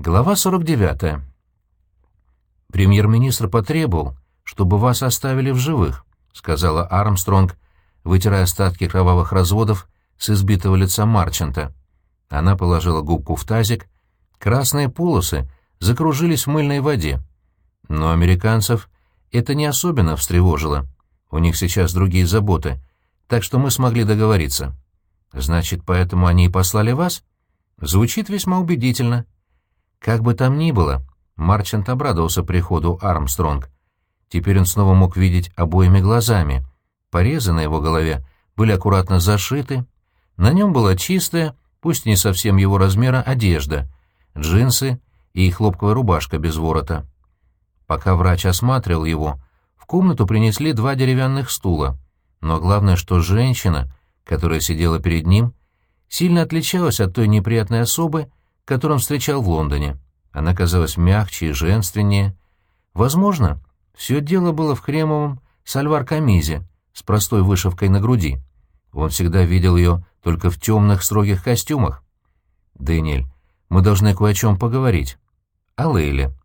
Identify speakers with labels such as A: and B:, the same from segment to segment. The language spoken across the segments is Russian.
A: Глава 49. «Премьер-министр потребовал, чтобы вас оставили в живых», — сказала Армстронг, вытирая остатки кровавых разводов с избитого лица Марчанта. Она положила губку в тазик. Красные полосы закружились в мыльной воде. Но американцев это не особенно встревожило. У них сейчас другие заботы, так что мы смогли договориться. Значит, поэтому они и послали вас? Звучит весьма убедительно. Как бы там ни было, Марчант обрадовался приходу Армстронг. Теперь он снова мог видеть обоими глазами. Порезы на его голове были аккуратно зашиты. На нем была чистая, пусть не совсем его размера, одежда, джинсы и хлопковая рубашка без ворота. Пока врач осматривал его, в комнату принесли два деревянных стула. Но главное, что женщина, которая сидела перед ним, сильно отличалась от той неприятной особы, которую он встречал в Лондоне. Она казалась мягче и женственнее. Возможно, все дело было в кремовом сальвар-камизе с простой вышивкой на груди. Он всегда видел ее только в темных строгих костюмах. «Дэниэль, мы должны кое о чем поговорить. О Лейле».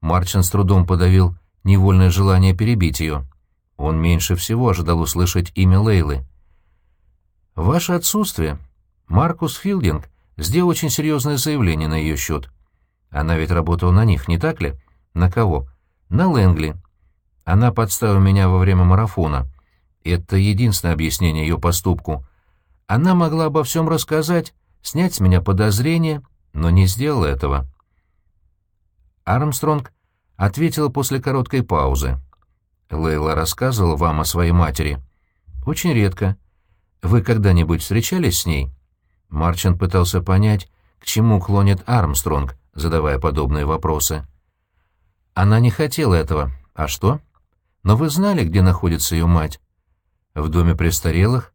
A: Марчин с трудом подавил невольное желание перебить ее. Он меньше всего ожидал услышать имя Лейлы. «Ваше отсутствие. Маркус Филдинг сделал очень серьезное заявление на ее счет. Она ведь работала на них, не так ли? На кого? На Лэнгли. Она подставила меня во время марафона. Это единственное объяснение ее поступку. Она могла обо всем рассказать, снять с меня подозрения, но не сделала этого. Армстронг ответила после короткой паузы. Лейла рассказывала вам о своей матери. Очень редко. Вы когда-нибудь встречались с ней? Марчант пытался понять, к чему клонит Армстронг, задавая подобные вопросы. Она не хотела этого. А что? Но вы знали, где находится ее мать? В доме престарелых?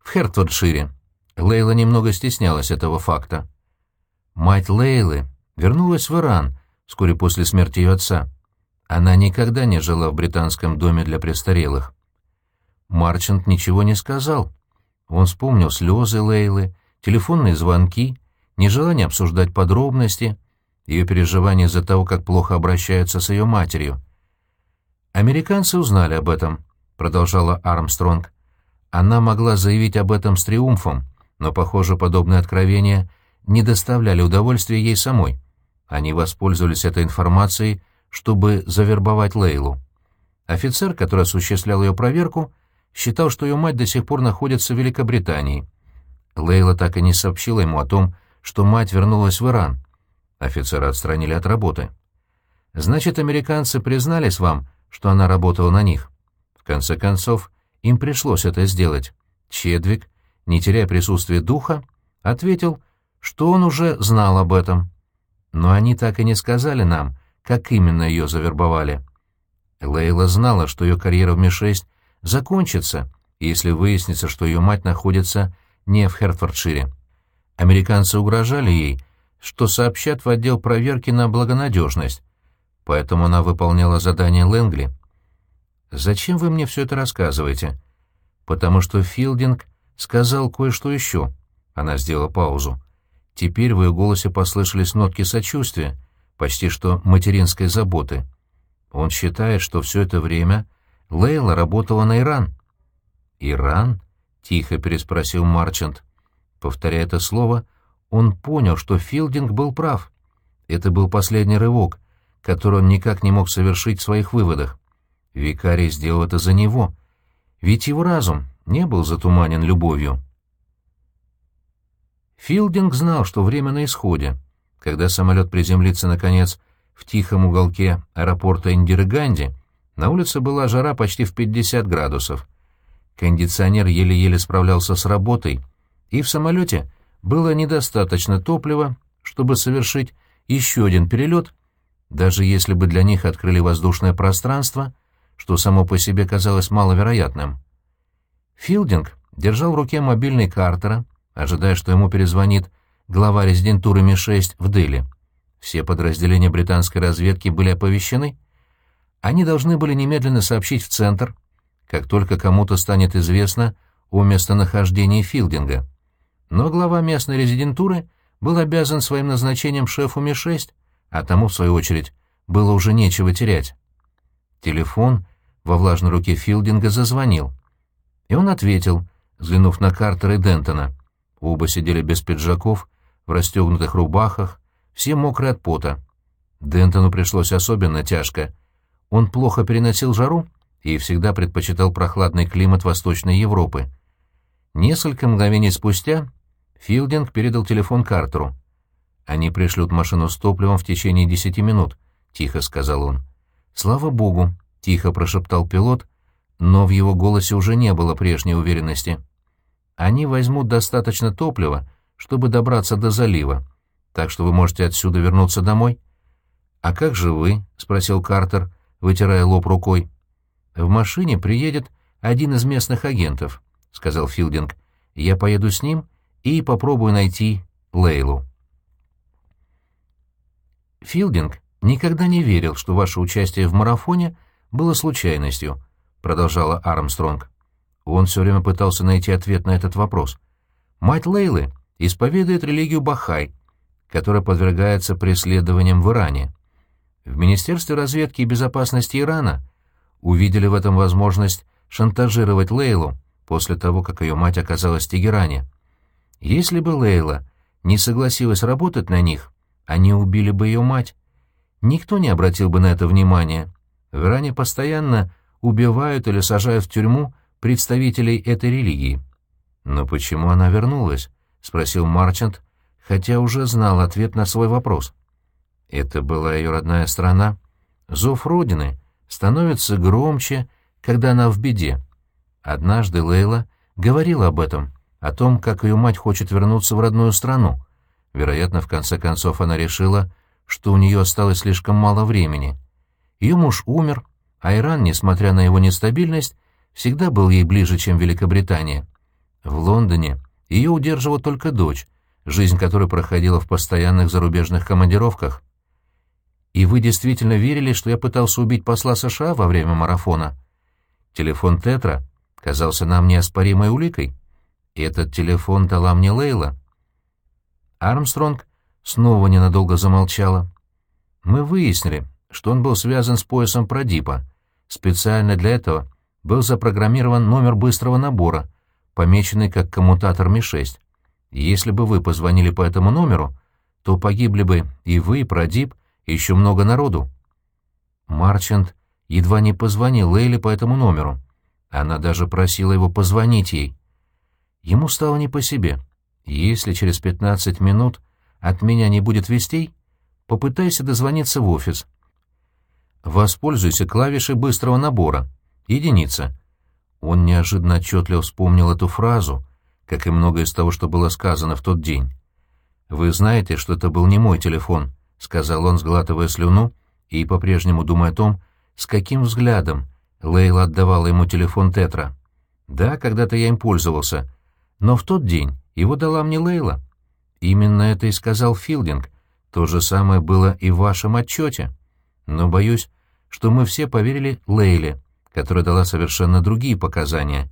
A: В Хертфордшире. Лейла немного стеснялась этого факта. Мать Лейлы вернулась в Иран вскоре после смерти ее отца. Она никогда не жила в британском доме для престарелых. Марчант ничего не сказал. Он вспомнил слезы Лейлы, телефонные звонки, нежелание обсуждать подробности, ее переживания из-за того, как плохо обращаются с ее матерью. «Американцы узнали об этом», — продолжала Армстронг. «Она могла заявить об этом с триумфом, но, похоже, подобные откровения не доставляли удовольствия ей самой. Они воспользовались этой информацией, чтобы завербовать Лейлу. Офицер, который осуществлял ее проверку, считал, что ее мать до сих пор находится в Великобритании. Лейла так и не сообщила ему о том, что мать вернулась в Иран. Офицера отстранили от работы. «Значит, американцы признались вам, что она работала на них?» В конце концов, им пришлось это сделать. Чедвик, не теряя присутствия духа, ответил, что он уже знал об этом. Но они так и не сказали нам, как именно ее завербовали. Лейла знала, что ее карьера в Ми-6 закончится, если выяснится, что ее мать находится не в Хертфордшире. Американцы угрожали ей, что сообщат в отдел проверки на благонадежность, поэтому она выполняла задание Лэнгли. «Зачем вы мне все это рассказываете?» «Потому что Филдинг сказал кое-что еще». Она сделала паузу. Теперь в ее голосе послышались нотки сочувствия, почти что материнской заботы. Он считает, что все это время Лейла работала на Иран. «Иран?» — тихо переспросил Марчант. Повторяя это слово, он понял, что Филдинг был прав. Это был последний рывок, который он никак не мог совершить в своих выводах. Викарий сделал это за него, ведь его разум не был затуманен любовью. Филдинг знал, что время на исходе. Когда самолет приземлится, наконец, в тихом уголке аэропорта Индираганди, на улице была жара почти в 50 градусов. Кондиционер еле-еле справлялся с работой, и в самолете было недостаточно топлива, чтобы совершить еще один перелет, даже если бы для них открыли воздушное пространство, что само по себе казалось маловероятным. Филдинг держал в руке мобильный Картера, ожидая, что ему перезвонит глава резидентуры Ми-6 в Дели. Все подразделения британской разведки были оповещены. Они должны были немедленно сообщить в Центр, как только кому-то станет известно о местонахождении Филдинга. Но глава местной резидентуры был обязан своим назначением шефу Ми-6, а тому, в свою очередь, было уже нечего терять. Телефон во влажной руке Филдинга зазвонил. И он ответил, взглянув на Картера и Дентона. Оба сидели без пиджаков, в расстегнутых рубахах, все мокрые от пота. Дентону пришлось особенно тяжко. Он плохо переносил жару и всегда предпочитал прохладный климат Восточной Европы. Несколько мгновений спустя Филдинг передал телефон Картеру. «Они пришлют машину с топливом в течение десяти минут», — тихо сказал он. «Слава богу», — тихо прошептал пилот, но в его голосе уже не было прежней уверенности. «Они возьмут достаточно топлива, чтобы добраться до залива, так что вы можете отсюда вернуться домой». «А как же вы?» — спросил Картер, вытирая лоб рукой. «В машине приедет один из местных агентов», — сказал Филдинг. «Я поеду с ним и попробую найти Лейлу». Филдинг никогда не верил, что ваше участие в марафоне было случайностью, продолжала Армстронг. Он все время пытался найти ответ на этот вопрос. Мать Лейлы исповедует религию Бахай, которая подвергается преследованиям в Иране. В Министерстве разведки и безопасности Ирана увидели в этом возможность шантажировать Лейлу после того, как ее мать оказалась в Тегеране. Если бы Лейла не согласилась работать на них, они убили бы ее мать. Никто не обратил бы на это внимания. В Иране постоянно убивают или сажают в тюрьму представителей этой религии. «Но почему она вернулась?» — спросил Марчант, хотя уже знал ответ на свой вопрос. Это была ее родная страна. Зов Родины становится громче, когда она в беде. Однажды Лейла говорила об этом, о том, как ее мать хочет вернуться в родную страну. Вероятно, в конце концов она решила, что у нее осталось слишком мало времени. Ее муж умер, а Иран, несмотря на его нестабильность, всегда был ей ближе, чем Великобритания. В Лондоне ее удерживала только дочь, жизнь которой проходила в постоянных зарубежных командировках. И вы действительно верили, что я пытался убить посла США во время марафона? Телефон Тетра казался нам неоспоримой уликой. Этот телефон дала мне Лейла. Армстронг снова ненадолго замолчала. Мы выяснили, что он был связан с поясом Продипа. Специально для этого был запрограммирован номер быстрого набора, помеченный как коммутатор Ми-6. Если бы вы позвонили по этому номеру, то погибли бы и вы, и Продип, и еще много народу. Марчант едва не позвонил Лейле по этому номеру. Она даже просила его позвонить ей. Ему стало не по себе. Если через пятнадцать минут от меня не будет вестей, попытайся дозвониться в офис. Воспользуйся клавишей быстрого набора. Единица. Он неожиданно отчетливо вспомнил эту фразу, как и многое из того, что было сказано в тот день. «Вы знаете, что это был не мой телефон», — сказал он, сглатывая слюну и по-прежнему думая о том, с каким взглядом Лейла отдавала ему телефон Тетра. «Да, когда-то я им пользовался, но в тот день его дала мне Лейла». Именно это и сказал Филдинг. То же самое было и в вашем отчете. Но боюсь, что мы все поверили Лейле, которая дала совершенно другие показания.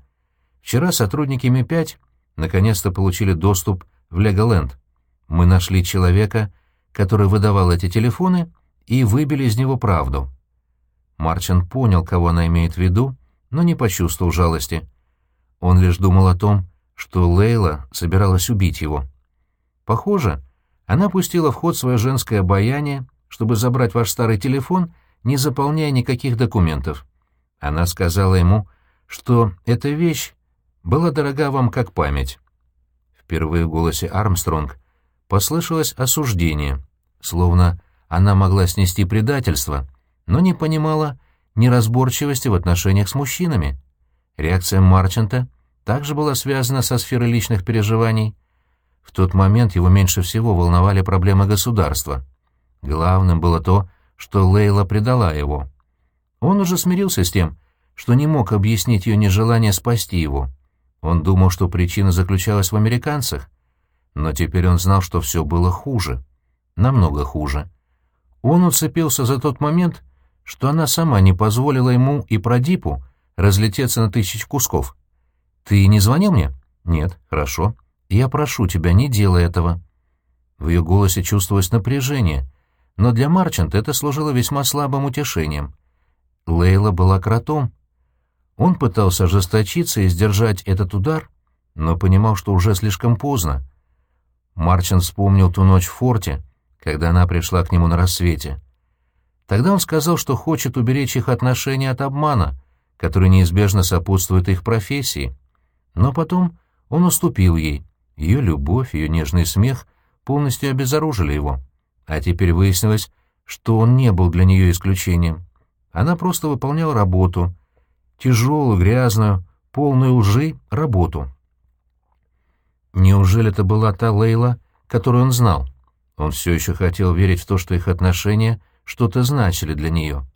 A: Вчера сотрудники Ми-5 наконец-то получили доступ в Леголенд. Мы нашли человека, который выдавал эти телефоны, и выбили из него правду. Марчин понял, кого она имеет в виду, но не почувствовал жалости. Он лишь думал о том, что Лейла собиралась убить его. Похоже, она пустила в ход свое женское обаяние, чтобы забрать ваш старый телефон, не заполняя никаких документов. Она сказала ему, что эта вещь была дорога вам как память. Впервые в голосе Армстронг послышалось осуждение, словно она могла снести предательство, но не понимала неразборчивости в отношениях с мужчинами. Реакция Марчанта также была связана со сферой личных переживаний. В тот момент его меньше всего волновали проблемы государства. Главным было то, что Лейла предала его. Он уже смирился с тем, что не мог объяснить ее нежелание спасти его. Он думал, что причина заключалась в американцах. Но теперь он знал, что все было хуже. Намного хуже. Он уцепился за тот момент, что она сама не позволила ему и Продипу разлететься на тысячи кусков. «Ты не звонил мне?» «Нет». «Хорошо. Я прошу тебя, не делай этого». В ее голосе чувствовалось напряжение, но для Марчанта это служило весьма слабым утешением. Лейла была кротом. Он пытался ожесточиться и сдержать этот удар, но понимал, что уже слишком поздно. Марчин вспомнил ту ночь в форте, когда она пришла к нему на рассвете. Тогда он сказал, что хочет уберечь их отношения от обмана, который неизбежно сопутствует их профессии. Но потом он уступил ей. Ее любовь, ее нежный смех полностью обезоружили его. А теперь выяснилось, что он не был для нее исключением. Она просто выполняла работу, тяжелую, грязную, полную лжи работу. Неужели это была та Лейла, которую он знал? Он все еще хотел верить в то, что их отношения что-то значили для нее.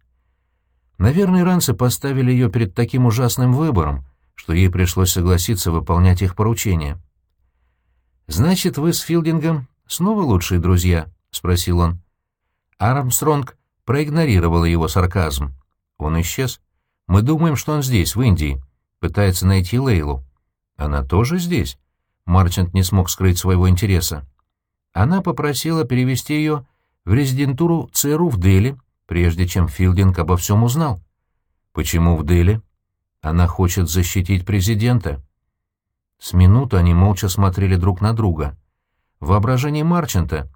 A: Наверное, иранцы поставили ее перед таким ужасным выбором, что ей пришлось согласиться выполнять их поручения. «Значит, вы с Филдингом снова лучшие друзья?» — спросил он. Армстронг проигнорировала его сарказм. Он исчез. «Мы думаем, что он здесь, в Индии. Пытается найти Лейлу». «Она тоже здесь?» Марчант не смог скрыть своего интереса. Она попросила перевести ее в резидентуру ЦРУ в Дели, прежде чем Филдинг обо всем узнал. Почему в Дели? Она хочет защитить президента. С минуту они молча смотрели друг на друга. В воображении Марчанта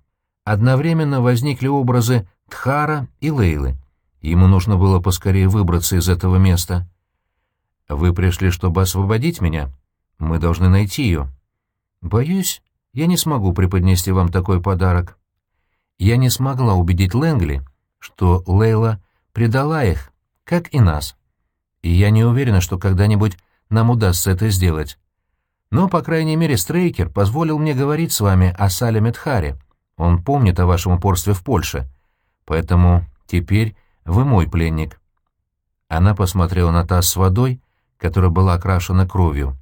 A: одновременно возникли образы Тхара и Лейлы. Ему нужно было поскорее выбраться из этого места. «Вы пришли, чтобы освободить меня? Мы должны найти ее». «Боюсь, я не смогу преподнести вам такой подарок. Я не смогла убедить Лэнгли, что Лейла предала их, как и нас. И я не уверена, что когда-нибудь нам удастся это сделать. Но, по крайней мере, Стрейкер позволил мне говорить с вами о Сале Медхаре. Он помнит о вашем упорстве в Польше. Поэтому теперь вы мой пленник». Она посмотрела на таз с водой, которая была окрашена кровью.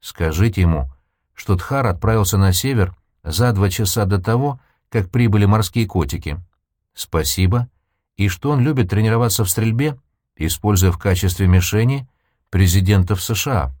A: «Скажите ему, что Тхар отправился на север за два часа до того, как прибыли морские котики. Спасибо. И что он любит тренироваться в стрельбе, используя в качестве мишени президентов США.